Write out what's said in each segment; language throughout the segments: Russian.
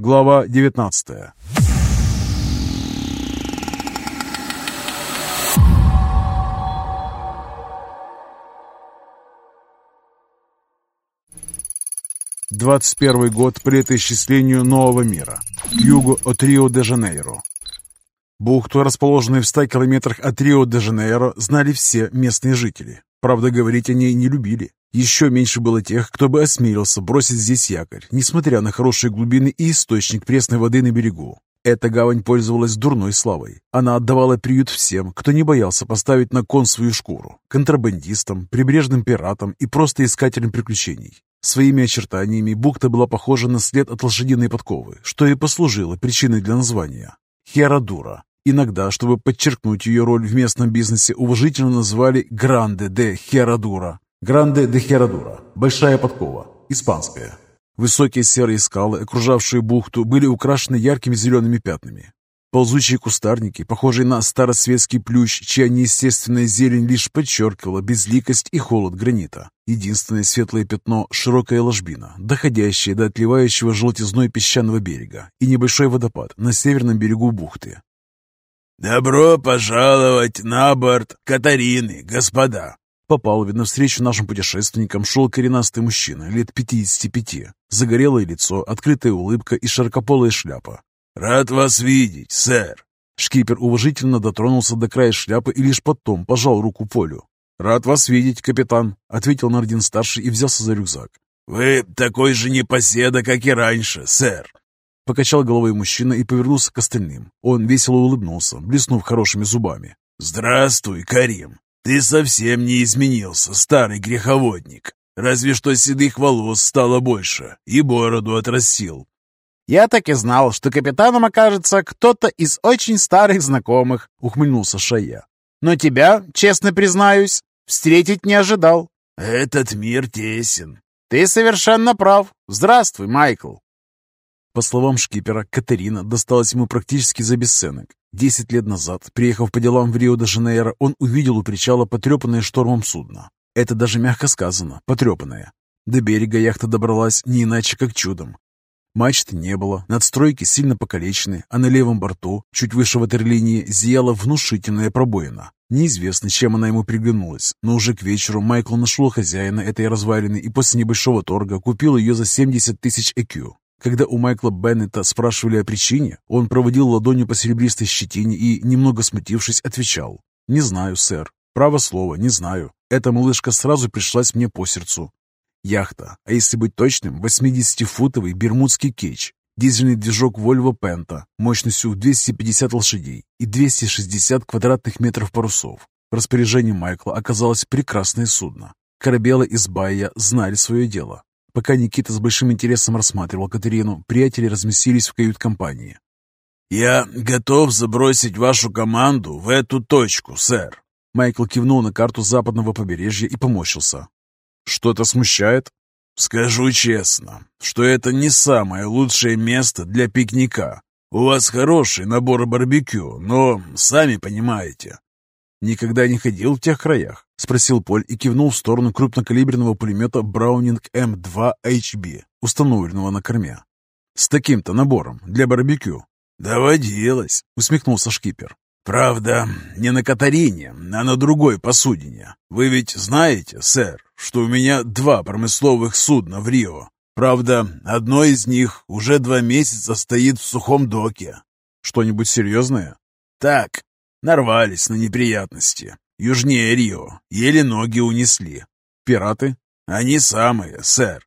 Глава 19 Двадцать первый год по летоисчислению нового мира. Юго от Рио-де-Жанейро. Бухту, расположенную в 100 километрах от Рио-де-Жанейро, знали все местные жители. Правда, говорить о ней не любили. Еще меньше было тех, кто бы осмелился бросить здесь якорь, несмотря на хорошие глубины и источник пресной воды на берегу. Эта гавань пользовалась дурной славой. Она отдавала приют всем, кто не боялся поставить на кон свою шкуру, контрабандистам, прибрежным пиратам и просто искателям приключений. Своими очертаниями бухта была похожа на след от лошадиной подковы, что и послужило причиной для названия. Херадура. Иногда, чтобы подчеркнуть ее роль в местном бизнесе, уважительно называли «Гранде де Херадура». «Гранде де Херадура» – «Большая подкова», испанская. Высокие серые скалы, окружавшие бухту, были украшены яркими зелеными пятнами. Ползучие кустарники, похожие на старосветский плющ, чья неестественная зелень лишь подчеркивала безликость и холод гранита. Единственное светлое пятно – широкая ложбина, доходящая до отливающего желтизной песчаного берега, и небольшой водопад на северном берегу бухты. «Добро пожаловать на борт Катарины, господа!» Попал, видно, встречу нашим путешественникам шел коренастый мужчина, лет 55. Загорелое лицо, открытая улыбка и широкополая шляпа. «Рад вас видеть, сэр!» Шкипер уважительно дотронулся до края шляпы и лишь потом пожал руку Полю. «Рад вас видеть, капитан», — ответил Нардин-старший и взялся за рюкзак. «Вы такой же непоседа, как и раньше, сэр!» Покачал головой мужчина и повернулся к остальным. Он весело улыбнулся, блеснув хорошими зубами. «Здравствуй, Карим! Ты совсем не изменился, старый греховодник. Разве что седых волос стало больше и бороду отрастил. «Я так и знал, что капитаном окажется кто-то из очень старых знакомых», — ухмыльнулся Шая. «Но тебя, честно признаюсь, встретить не ожидал». «Этот мир тесен». «Ты совершенно прав. Здравствуй, Майкл». По словам шкипера, Катерина досталась ему практически за бесценок. Десять лет назад, приехав по делам в Рио-де-Жанейро, он увидел у причала потрепанное штормом судно. Это даже мягко сказано, потрепанное. До берега яхта добралась не иначе, как чудом. Мачты не было, надстройки сильно покалечены, а на левом борту, чуть выше ватерлинии, зияла внушительная пробоина. Неизвестно, чем она ему приглянулась, но уже к вечеру Майкл нашел хозяина этой развалины и после небольшого торга купил ее за 70 тысяч ЭКЮ. Когда у Майкла Беннета спрашивали о причине, он проводил ладонью по серебристой щетине и, немного смутившись, отвечал «Не знаю, сэр. Право слово, не знаю. Эта малышка сразу пришлась мне по сердцу. Яхта, а если быть точным, 80-футовый бермудский кетч, дизельный движок Volvo Penta мощностью в 250 лошадей и 260 квадратных метров парусов. В распоряжении Майкла оказалось прекрасное судно. Корабелы из Байя знали свое дело. Пока Никита с большим интересом рассматривал Катерину, приятели разместились в кают-компании. «Я готов забросить вашу команду в эту точку, сэр», Майкл кивнул на карту западного побережья и поморщился. Что-то смущает? Скажу честно, что это не самое лучшее место для пикника. У вас хороший набор барбекю, но сами понимаете. Никогда не ходил в тех краях? Спросил Поль и кивнул в сторону крупнокалиберного пулемета Браунинг М2 HB, установленного на корме. С таким-то набором для барбекю. «Доводилось», — усмехнулся шкипер. «Правда, не на Катарине, а на другой посудине. Вы ведь знаете, сэр, что у меня два промысловых судна в Рио. Правда, одно из них уже два месяца стоит в сухом доке. Что-нибудь серьезное? Так, нарвались на неприятности. Южнее Рио. Еле ноги унесли. Пираты? Они самые, сэр.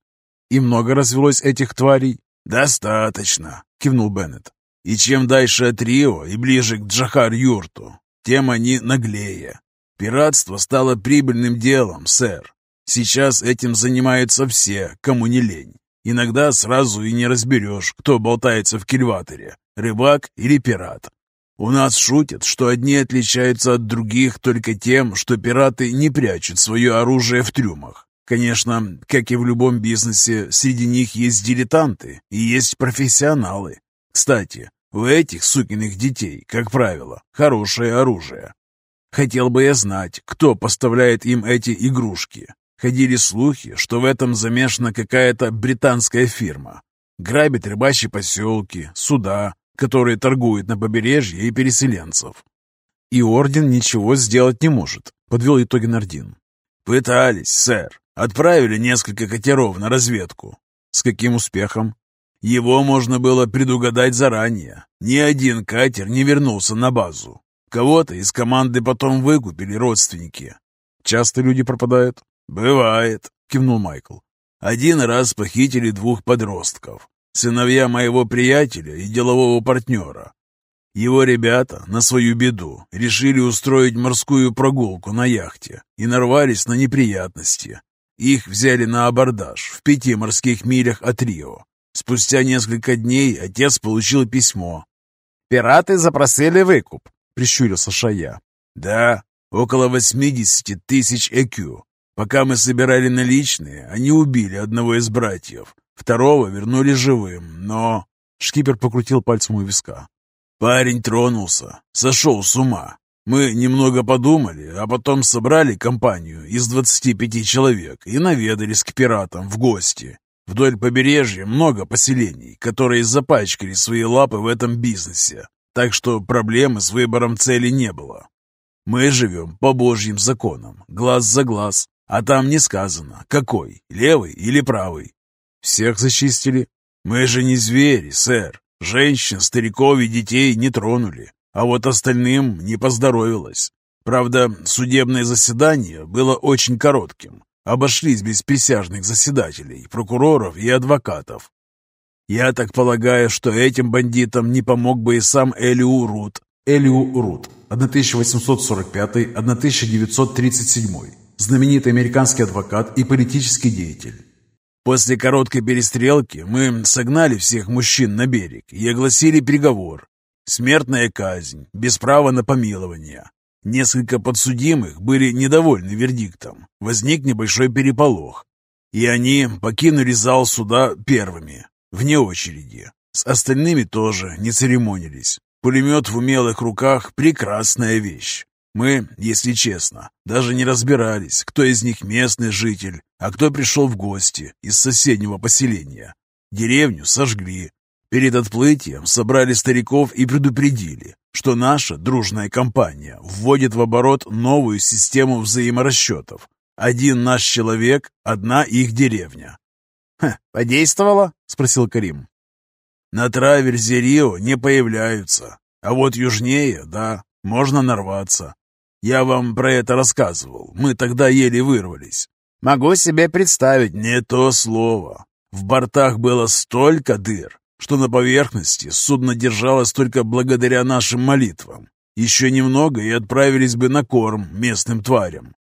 И много развелось этих тварей? Достаточно, кивнул Беннет. И чем дальше от Рио и ближе к Джахар-Юрту, тем они наглее. Пиратство стало прибыльным делом, сэр. Сейчас этим занимаются все, кому не лень. Иногда сразу и не разберешь, кто болтается в кильваторе, рыбак или пират. У нас шутят, что одни отличаются от других только тем, что пираты не прячут свое оружие в трюмах. Конечно, как и в любом бизнесе, среди них есть дилетанты и есть профессионалы. Кстати, у этих сукиных детей, как правило, хорошее оружие. Хотел бы я знать, кто поставляет им эти игрушки. Ходили слухи, что в этом замешана какая-то британская фирма. Грабят рыбачьи поселки, суда, которые торгуют на побережье и переселенцев. И орден ничего сделать не может, подвел итоги Нардин. Пытались, сэр. Отправили несколько катеров на разведку. С каким успехом? Его можно было предугадать заранее. Ни один катер не вернулся на базу. Кого-то из команды потом выкупили родственники. Часто люди пропадают? Бывает, кивнул Майкл. Один раз похитили двух подростков. Сыновья моего приятеля и делового партнера. Его ребята, на свою беду, решили устроить морскую прогулку на яхте и нарвались на неприятности. Их взяли на абордаж в пяти морских милях от Рио. Спустя несколько дней отец получил письмо. «Пираты запросили выкуп», — прищурился Шая. «Да, около 80 тысяч ЭКЮ. Пока мы собирали наличные, они убили одного из братьев. Второго вернули живым, но...» Шкипер покрутил пальцем у виска. «Парень тронулся, сошел с ума. Мы немного подумали, а потом собрали компанию из 25 человек и наведались к пиратам в гости. Вдоль побережья много поселений, которые запачкали свои лапы в этом бизнесе, так что проблемы с выбором цели не было. Мы живем по божьим законам, глаз за глаз, а там не сказано, какой, левый или правый. Всех зачистили? Мы же не звери, сэр. Женщин, стариков и детей не тронули, а вот остальным не поздоровилось. Правда, судебное заседание было очень коротким, обошлись без присяжных заседателей, прокуроров и адвокатов. Я так полагаю, что этим бандитам не помог бы и сам Элиу Рут. Элиу Рут, 1845-1937, знаменитый американский адвокат и политический деятель. После короткой перестрелки мы согнали всех мужчин на берег и огласили приговор. Смертная казнь, без права на помилование. Несколько подсудимых были недовольны вердиктом. Возник небольшой переполох. И они покинули зал суда первыми, вне очереди. С остальными тоже не церемонились. Пулемет в умелых руках – прекрасная вещь. Мы, если честно, даже не разбирались, кто из них местный житель, а кто пришел в гости из соседнего поселения. Деревню сожгли, Перед отплытием собрали стариков и предупредили, что наша дружная компания вводит в оборот новую систему взаиморасчетов. Один наш человек, одна их деревня. «Хм, подействовало?» — спросил Карим. «На траверзе Рио не появляются, а вот южнее, да, можно нарваться. Я вам про это рассказывал, мы тогда еле вырвались». «Могу себе представить». «Не то слово. В бортах было столько дыр, что на поверхности судно держалось только благодаря нашим молитвам. Еще немного и отправились бы на корм местным тварям.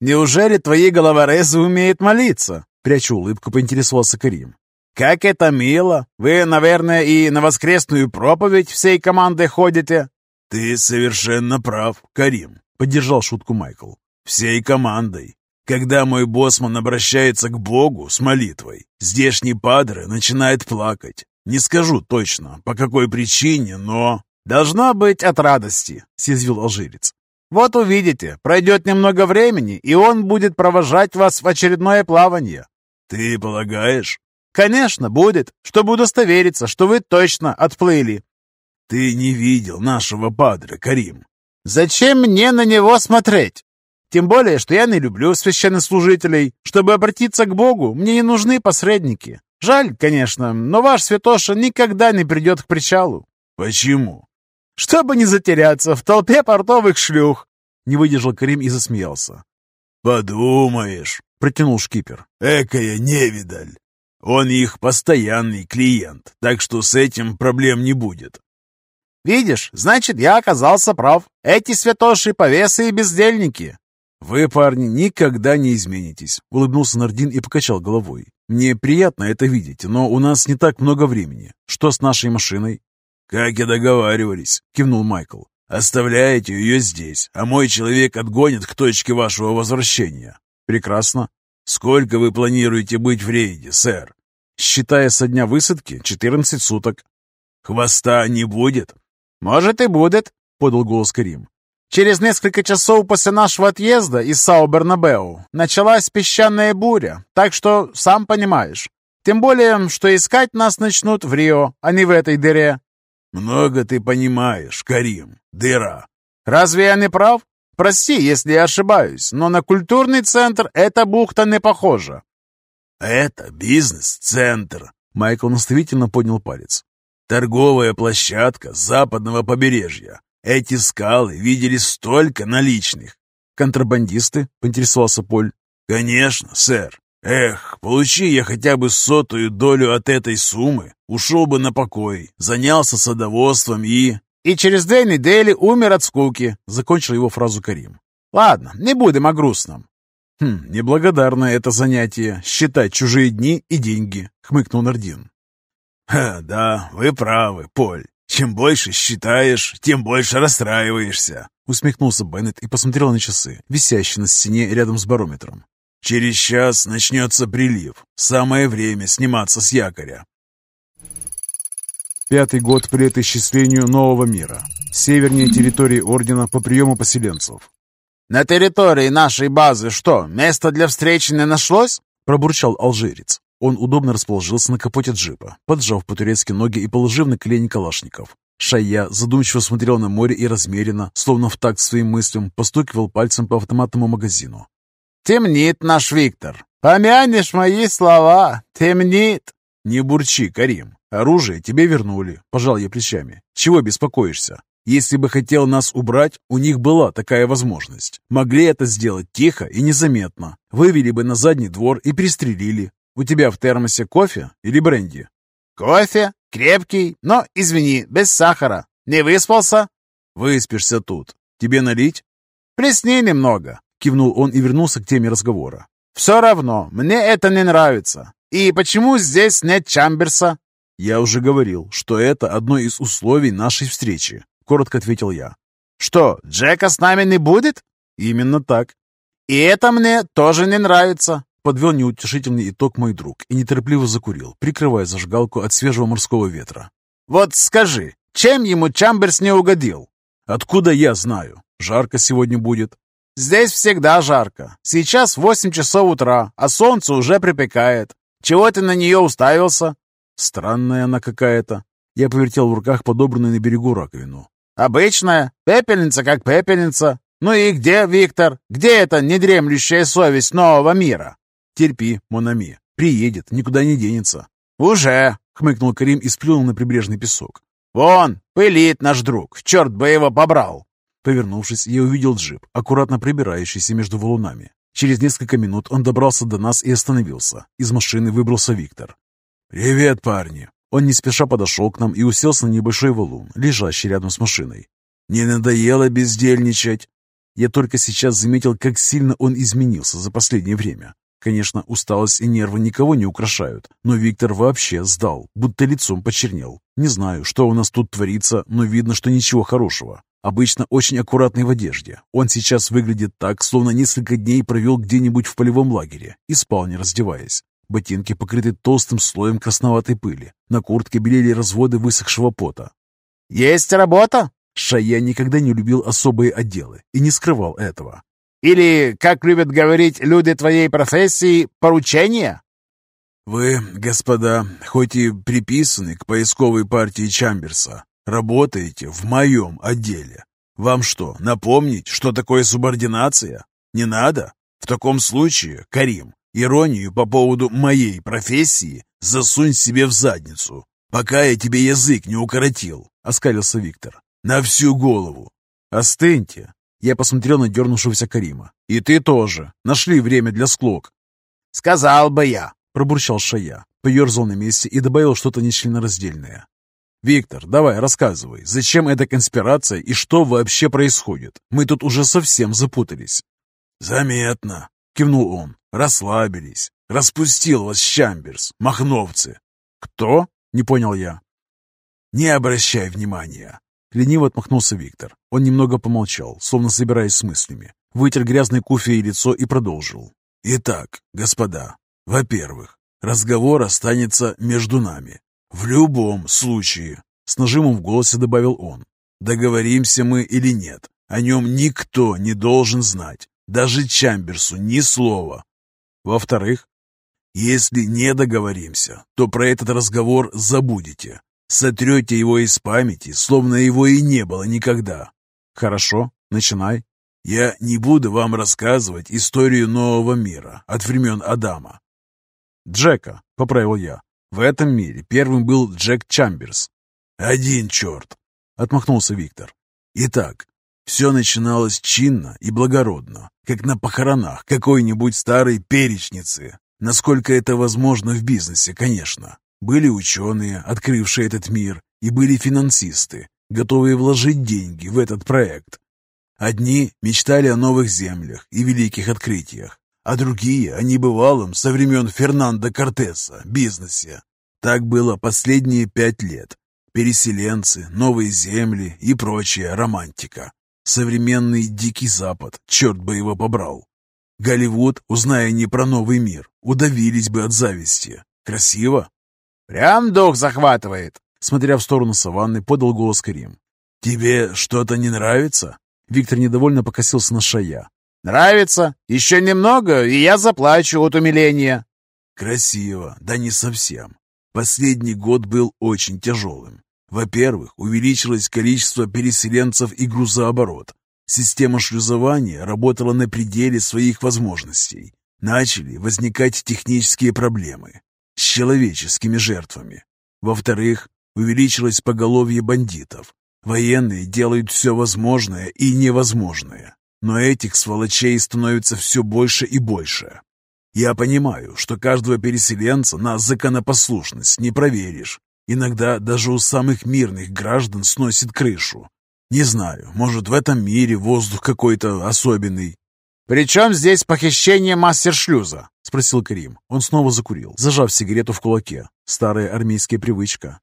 «Неужели твои головорезы умеют молиться?» Прячу улыбку, поинтересовался Карим. «Как это мило! Вы, наверное, и на воскресную проповедь всей командой ходите?» «Ты совершенно прав, Карим», — поддержал шутку Майкл. «Всей командой. Когда мой боссман обращается к Богу с молитвой, здешний падре начинает плакать. Не скажу точно, по какой причине, но... «Должно быть от радости», — съязвил алжирец. «Вот увидите, пройдет немного времени, и он будет провожать вас в очередное плавание». «Ты полагаешь?» «Конечно, будет, чтобы удостовериться, что вы точно отплыли». «Ты не видел нашего падре, Карим». «Зачем мне на него смотреть? Тем более, что я не люблю священнослужителей. Чтобы обратиться к Богу, мне не нужны посредники. Жаль, конечно, но ваш святоша никогда не придет к причалу. Почему? Чтобы не затеряться в толпе портовых шлюх. Не выдержал Карим и засмеялся. Подумаешь, протянул шкипер. Экая невидаль. Он их постоянный клиент, так что с этим проблем не будет. Видишь, значит, я оказался прав. Эти святоши повесы и бездельники. «Вы, парни, никогда не изменитесь», — улыбнулся Нардин и покачал головой. «Мне приятно это видеть, но у нас не так много времени. Что с нашей машиной?» «Как и договаривались», — кивнул Майкл. «Оставляете ее здесь, а мой человек отгонит к точке вашего возвращения». «Прекрасно. Сколько вы планируете быть в рейде, сэр?» «Считая со дня высадки, 14 суток». «Хвоста не будет?» «Может и будет», — подал голос Карим. Через несколько часов после нашего отъезда из Саубернабеу началась песчаная буря, так что, сам понимаешь, Тем более, что искать нас начнут в Рио, а не в этой дыре». «Много ты понимаешь, Карим. Дыра». «Разве я не прав? Прости, если я ошибаюсь, но на культурный центр эта бухта не похожа». «Это бизнес-центр», — Майкл наставительно поднял палец. «Торговая площадка западного побережья. Эти скалы видели столько наличных». «Контрабандисты?» — поинтересовался Поль. «Конечно, сэр. Эх, получи я хотя бы сотую долю от этой суммы, ушел бы на покой, занялся садоводством и...» «И через две недели умер от скуки», — закончил его фразу Карим. «Ладно, не будем о грустном». «Хм, неблагодарное это занятие — считать чужие дни и деньги», — хмыкнул Нардин. «Ха, да, вы правы, Поль. Чем больше считаешь, тем больше расстраиваешься», — усмехнулся Беннет и посмотрел на часы, висящие на стене рядом с барометром. Через час начнется прилив. Самое время сниматься с якоря. Пятый год при летоисчислению нового мира. Севернее территории Ордена по приему поселенцев. «На территории нашей базы что, место для встречи не нашлось?» Пробурчал алжирец. Он удобно расположился на капоте джипа, поджав по-турецки ноги и положив на колени калашников. Шая задумчиво смотрел на море и размеренно, словно в такт своим мыслям, постукивал пальцем по автоматному магазину. «Темнит наш Виктор. Помянешь мои слова. Темнит». «Не бурчи, Карим. Оружие тебе вернули», — пожал я плечами. «Чего беспокоишься? Если бы хотел нас убрать, у них была такая возможность. Могли это сделать тихо и незаметно. Вывели бы на задний двор и пристрелили. У тебя в термосе кофе или бренди?» «Кофе. Крепкий, но, извини, без сахара. Не выспался?» «Выспишься тут. Тебе налить?» «Плесни немного. Кивнул он и вернулся к теме разговора. «Все равно, мне это не нравится. И почему здесь нет Чамберса?» «Я уже говорил, что это одно из условий нашей встречи», — коротко ответил я. «Что, Джека с нами не будет?» «Именно так». «И это мне тоже не нравится», — подвел неутешительный итог мой друг и неторопливо закурил, прикрывая зажигалку от свежего морского ветра. «Вот скажи, чем ему Чамберс не угодил?» «Откуда я знаю? Жарко сегодня будет». Здесь всегда жарко. Сейчас восемь часов утра, а солнце уже припекает. Чего ты на нее уставился?» «Странная она какая-то». Я повертел в руках подобранную на берегу раковину. «Обычная. Пепельница как пепельница. Ну и где, Виктор? Где эта недремлющая совесть нового мира?» «Терпи, Монами. Приедет, никуда не денется». «Уже!» — хмыкнул Карим и сплюнул на прибрежный песок. «Вон, пылит наш друг. Черт бы его побрал!» Повернувшись, я увидел джип, аккуратно прибирающийся между валунами. Через несколько минут он добрался до нас и остановился. Из машины выбрался Виктор. «Привет, парни!» Он не спеша подошел к нам и уселся на небольшой валун, лежащий рядом с машиной. «Не надоело бездельничать?» Я только сейчас заметил, как сильно он изменился за последнее время. Конечно, усталость и нервы никого не украшают, но Виктор вообще сдал, будто лицом почернел. Не знаю, что у нас тут творится, но видно, что ничего хорошего. Обычно очень аккуратный в одежде. Он сейчас выглядит так, словно несколько дней провел где-нибудь в полевом лагере и спал, не раздеваясь. Ботинки покрыты толстым слоем красноватой пыли. На куртке белели разводы высохшего пота. «Есть работа?» Шая никогда не любил особые отделы и не скрывал этого. «Или, как любят говорить люди твоей профессии, поручения?» «Вы, господа, хоть и приписаны к поисковой партии Чамберса, Работаете в моем отделе. Вам что, напомнить, что такое субординация? Не надо? В таком случае, Карим, иронию по поводу моей профессии засунь себе в задницу, пока я тебе язык не укоротил, — оскалился Виктор. На всю голову. Остыньте. Я посмотрел на дернувшегося Карима. И ты тоже. Нашли время для склок. Сказал бы я, — пробурчал Шая, поерзал на месте и добавил что-то нечленораздельное. «Виктор, давай, рассказывай, зачем эта конспирация и что вообще происходит? Мы тут уже совсем запутались». «Заметно», — кивнул он. «Расслабились. Распустил вас Чамберс, махновцы». «Кто?» — не понял я. «Не обращай внимания». Лениво отмахнулся Виктор. Он немного помолчал, словно собираясь с мыслями. Вытер грязный кофе и лицо и продолжил. «Итак, господа, во-первых, разговор останется между нами. «В любом случае», — с нажимом в голосе добавил он, «договоримся мы или нет, о нем никто не должен знать, даже Чамберсу ни слова. Во-вторых, Если не договоримся, то про этот разговор забудете. Сотрете его из памяти, словно его и не было никогда. Хорошо, начинай. Я не буду вам рассказывать историю нового мира от времен Адама. Джека, поправил я. В этом мире первым был Джек Чамберс. Один черт, отмахнулся Виктор. Итак, все начиналось чинно и благородно, как на похоронах какой-нибудь старой перечницы. Насколько это возможно в бизнесе, конечно. Были ученые, открывшие этот мир, и были финансисты, готовые вложить деньги в этот проект. Одни мечтали о новых землях и великих открытиях, а другие о небывалом со времен Фернандо Кортеса бизнесе. Так было последние пять лет. Переселенцы, новые земли и прочая романтика. Современный Дикий Запад, черт бы его побрал. Голливуд, узная не про новый мир, удавились бы от зависти. Красиво? «Прям дух захватывает!» Смотря в сторону саванны, подал голос Карим. «Тебе что-то не нравится?» Виктор недовольно покосился на Шая. «Нравится? Еще немного, и я заплачу от умиления». «Красиво, да не совсем. Последний год был очень тяжелым. Во-первых, увеличилось количество переселенцев и грузооборот. Система шлюзования работала на пределе своих возможностей. Начали возникать технические проблемы с человеческими жертвами. Во-вторых, увеличилось поголовье бандитов. Военные делают все возможное и невозможное. Но этих сволочей становится все больше и больше. Я понимаю, что каждого переселенца на законопослушность не проверишь. Иногда даже у самых мирных граждан сносит крышу. Не знаю, может, в этом мире воздух какой-то особенный. «При чем здесь похищение мастер-шлюза?» — спросил Карим. Он снова закурил, зажав сигарету в кулаке. Старая армейская привычка.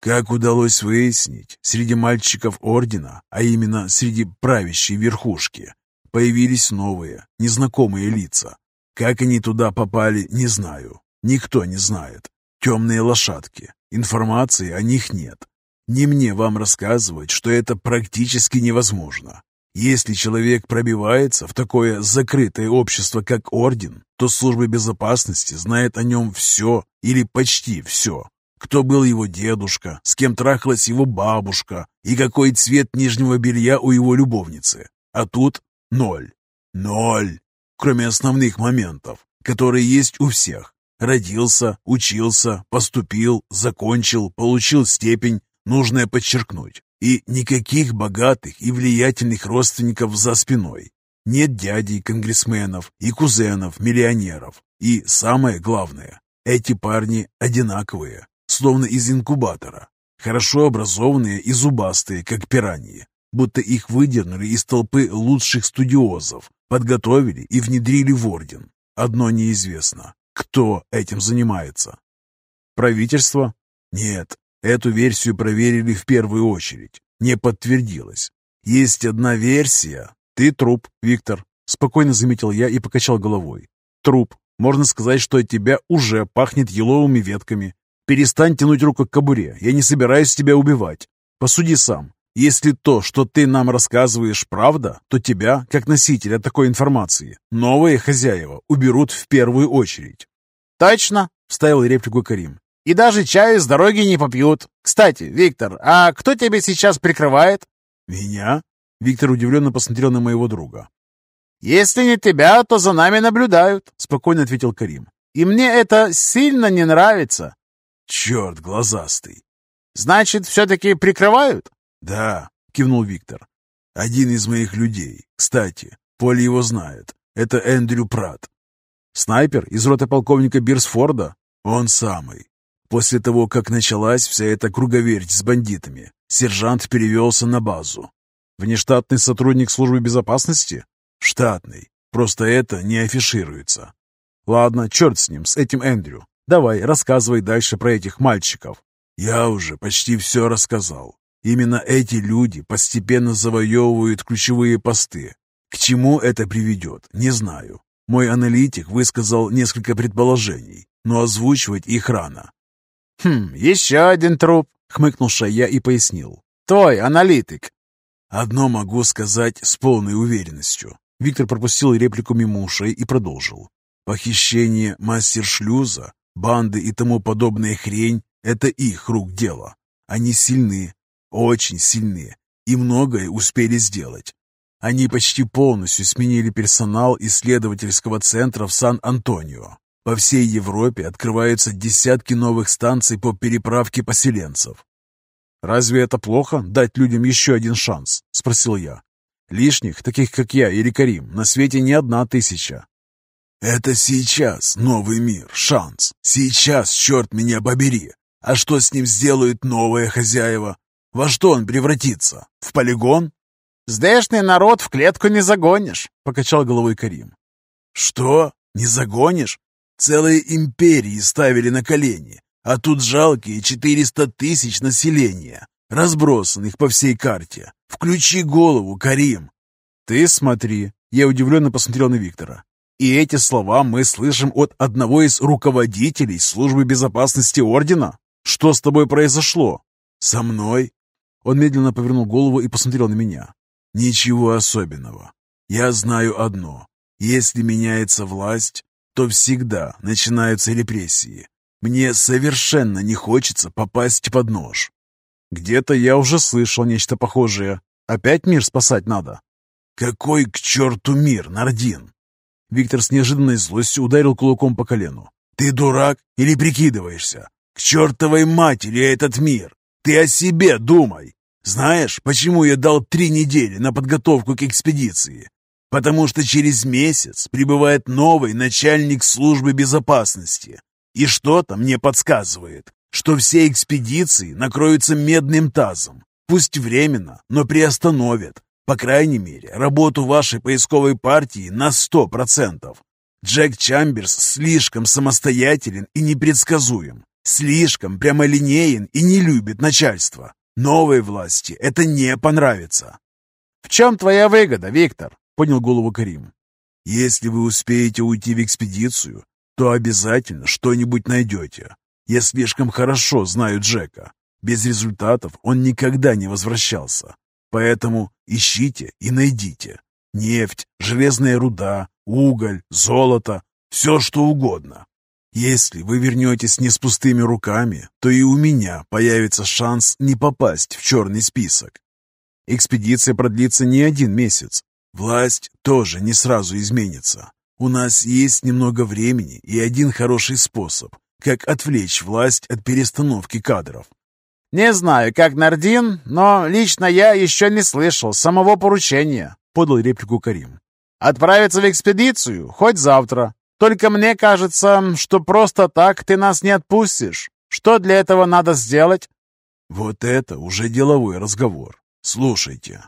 Как удалось выяснить, среди мальчиков Ордена, а именно среди правящей верхушки, появились новые, незнакомые лица. Как они туда попали, не знаю. Никто не знает. Темные лошадки. Информации о них нет. Не мне вам рассказывать, что это практически невозможно. Если человек пробивается в такое закрытое общество, как Орден, то служба безопасности знает о нем все или почти все. Кто был его дедушка, с кем трахалась его бабушка и какой цвет нижнего белья у его любовницы. А тут ноль. Ноль. Кроме основных моментов, которые есть у всех. Родился, учился, поступил, закончил, получил степень, нужное подчеркнуть. И никаких богатых и влиятельных родственников за спиной. Нет дядей конгрессменов и кузенов миллионеров. И самое главное, эти парни одинаковые, словно из инкубатора. Хорошо образованные и зубастые, как пираньи. Будто их выдернули из толпы лучших студиозов, подготовили и внедрили в орден. Одно неизвестно. Кто этим занимается? Правительство? Нет, Эту версию проверили в первую очередь. Не подтвердилось. Есть одна версия. Ты труп, Виктор. Спокойно заметил я и покачал головой. Труп. Можно сказать, что от тебя уже пахнет еловыми ветками. Перестань тянуть руку к кобуре. Я не собираюсь тебя убивать. Посуди сам. Если то, что ты нам рассказываешь, правда, то тебя, как носителя такой информации, новые хозяева уберут в первую очередь. «Точно!» — вставил реплику Карим и даже чаю с дороги не попьют. Кстати, Виктор, а кто тебя сейчас прикрывает?» «Меня?» Виктор удивленно посмотрел на моего друга. «Если не тебя, то за нами наблюдают», — спокойно ответил Карим. «И мне это сильно не нравится». «Черт, глазастый!» «Значит, все-таки прикрывают?» «Да», — кивнул Виктор. «Один из моих людей. Кстати, Поле его знает. Это Эндрю Пратт». «Снайпер из роты полковника Бирсфорда?» «Он самый. После того, как началась вся эта круговерть с бандитами, сержант перевелся на базу. Внештатный сотрудник службы безопасности? Штатный. Просто это не афишируется. Ладно, черт с ним, с этим Эндрю. Давай, рассказывай дальше про этих мальчиков. Я уже почти все рассказал. Именно эти люди постепенно завоевывают ключевые посты. К чему это приведет, не знаю. Мой аналитик высказал несколько предположений, но озвучивать их рано. «Хм, еще один труп», — хмыкнул Шая и пояснил. «Твой аналитик». «Одно могу сказать с полной уверенностью». Виктор пропустил реплику мимо ушей и продолжил. Похищение мастер-шлюза, банды и тому подобная хрень – это их рук дело. Они сильны, очень сильны, и многое успели сделать. Они почти полностью сменили персонал исследовательского центра в Сан-Антонио. По всей Европе открываются десятки новых станций по переправке поселенцев. «Разве это плохо, дать людям еще один шанс?» – спросил я. «Лишних, таких как я или Карим, на свете не одна тысяча. «Это сейчас новый мир, шанс. Сейчас, черт меня побери. А что с ним сделают новые хозяева? Во что он превратится? В полигон?» «Здешний народ в клетку не загонишь», — покачал головой Карим. «Что? Не загонишь? Целые империи ставили на колени, а тут жалкие 400 тысяч населения, разбросанных по всей карте. Включи голову, Карим!» «Ты смотри!» Я удивленно посмотрел на Виктора. И эти слова мы слышим от одного из руководителей службы безопасности Ордена? Что с тобой произошло? Со мной? Он медленно повернул голову и посмотрел на меня. Ничего особенного. Я знаю одно. Если меняется власть, то всегда начинаются репрессии. Мне совершенно не хочется попасть под нож. Где-то я уже слышал нечто похожее. Опять мир спасать надо. Какой к черту мир, Нардин? Виктор с неожиданной злостью ударил кулаком по колену. «Ты дурак или прикидываешься? К чертовой матери этот мир! Ты о себе думай! Знаешь, почему я дал три недели на подготовку к экспедиции? Потому что через месяц прибывает новый начальник службы безопасности. И что-то мне подсказывает, что все экспедиции накроются медным тазом. Пусть временно, но приостановят, по крайней мере, работу вашей поисковой партии на сто процентов. Джек Чамберс слишком самостоятелен и непредсказуем, слишком прямолинеен и не любит начальство. Новой власти это не понравится. «В чем твоя выгода, Виктор?» — поднял голову Карим. «Если вы успеете уйти в экспедицию, то обязательно что-нибудь найдете. Я слишком хорошо знаю Джека. Без результатов он никогда не возвращался. Поэтому ищите и найдите. Нефть, железная руда, уголь, золото, все что угодно. Если вы вернетесь не с пустыми руками, то и у меня появится шанс не попасть в черный список. Экспедиция продлится не один месяц. Власть тоже не сразу изменится. У нас есть немного времени и один хороший способ, как отвлечь власть от перестановки кадров. «Не знаю, как Нардин, но лично я еще не слышал самого поручения», — подал реплику Карим. «Отправиться в экспедицию хоть завтра. Только мне кажется, что просто так ты нас не отпустишь. Что для этого надо сделать?» «Вот это уже деловой разговор. Слушайте,